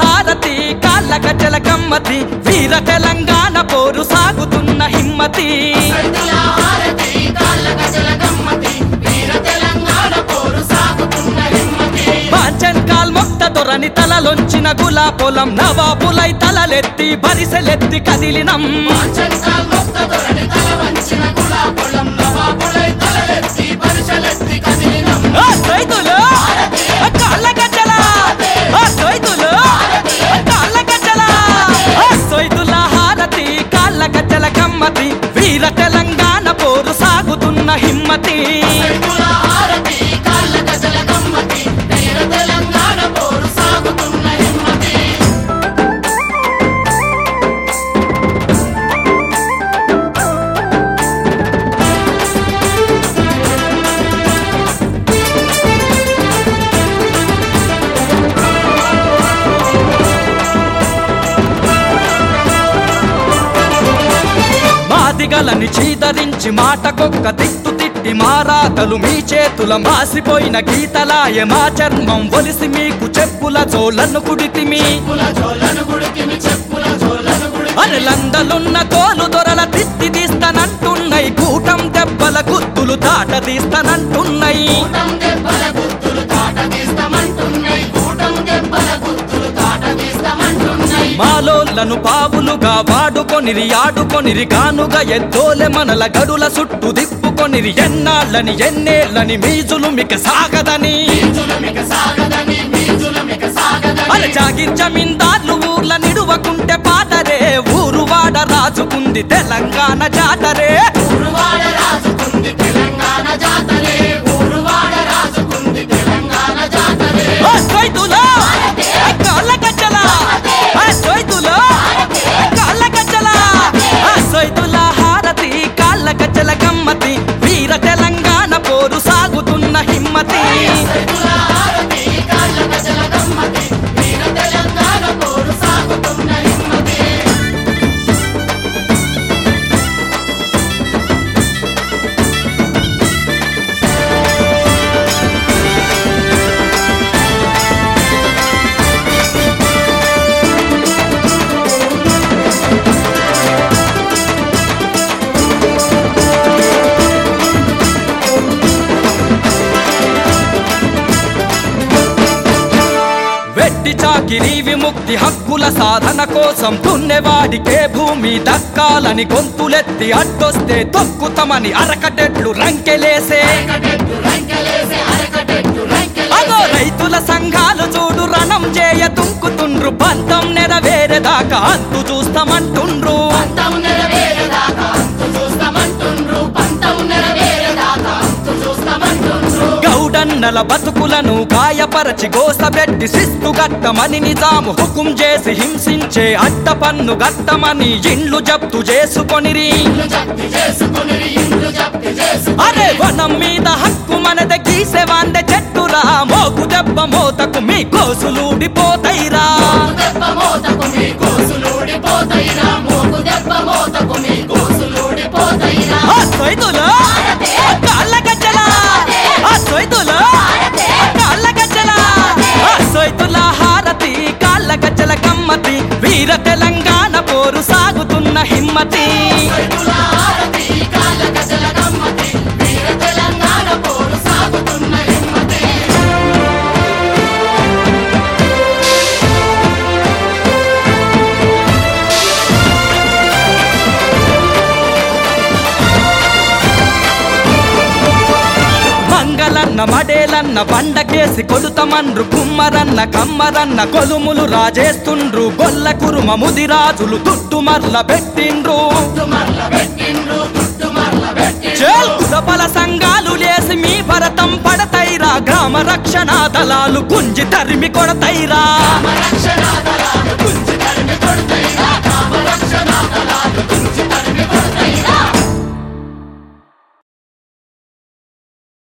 హారతి కాళ్ళక జలకమ్మతి వీర తెలంగాణ పోరు సాగుతున్న హిమ్మతి. తొరని తలలొంచిన గులాపొలం నవాబులై తలలెత్తి బరిసెలెత్తి కదిలినం. సాగుతున్న మాదిగలని చీదరించి మాటకొక్క తిట్టు తిట్టి మారాతలు మీ చేతుల మాసిపోయిన గీతలాయ మా చర్మం. ఒలిసి మీకు చెప్పుల చోలను కుడితిమి చెప్పుల జోలను గుడికిమి తోలు దొరల తిత్తి తీస్తానంటున్నాయి. కూటం దెబ్బల గుత్తులు దాట తీస్తానంటున్నాయి మాలోళ్ళను పావులుగా వాడుకొనిరి ఆడుకొనిరి గానుగా ఎద్దోలె మనల గడుల చుట్టూ దిప్పుకొనిరి. ఎన్నాళ్ళని ఎన్నేళ్ళని మీజులు మిక సాగదని. మీజులమిక సాగదని జమీందార్లు ఊర్ల నిడువకుంటే పాటరే. ఊరు వాడ రాజుకుంది తెలంగాణ జాతరే. వెట్టి చాకిరీ విముక్తి హక్కుల సాధన కోసం దున్నెవాడికే భూమి దక్కాలని గొంతులెత్తి అడ్డొస్తే తొక్కుతమని అరకటెట్లు రంకెలేసే. అదో రైతుల సంఘాలు చూడు రణం చేయ తుంకుతుండ్రు బంధం నెరవేరేదాకా అంతు చూస్తామంటుండ్రు గౌడన్నల బతుకులను గాయపరచి గోసబెట్టి శిస్తు గట్టమని నిజాము హుకుం చేసి హింసించే అట్ట పన్ను గట్టమని ఇండ్లు జప్తు చేసుకొనిరి. అరే వనం మీద హక్కు మనద గీసెవాందె చెట్టురా. మోకు దెబ్బ మోతకు మీ కోసులూడిపోతైరా. మంగళన్న మడేలన్న బండకేసి కొడుతమన్రు కుమ్మరన్న కమ్మరన్న కొలుములు రాజేస్తుండ్రు గొల్ల కురుమ ముదిరాజులు తుట్టుమర్ల పెట్టిండ్రు. పెట్టిండ్రు కుదపల సంఘాలు లేసి మీ భరతం పడతైరా గ్రామ రక్షణ దళాలు గుంజి తరిమి కొడతైరా. రక్షణ